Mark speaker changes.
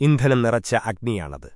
Speaker 1: ഇന്ധനം നിറച്ച അഗ്നിയാണത്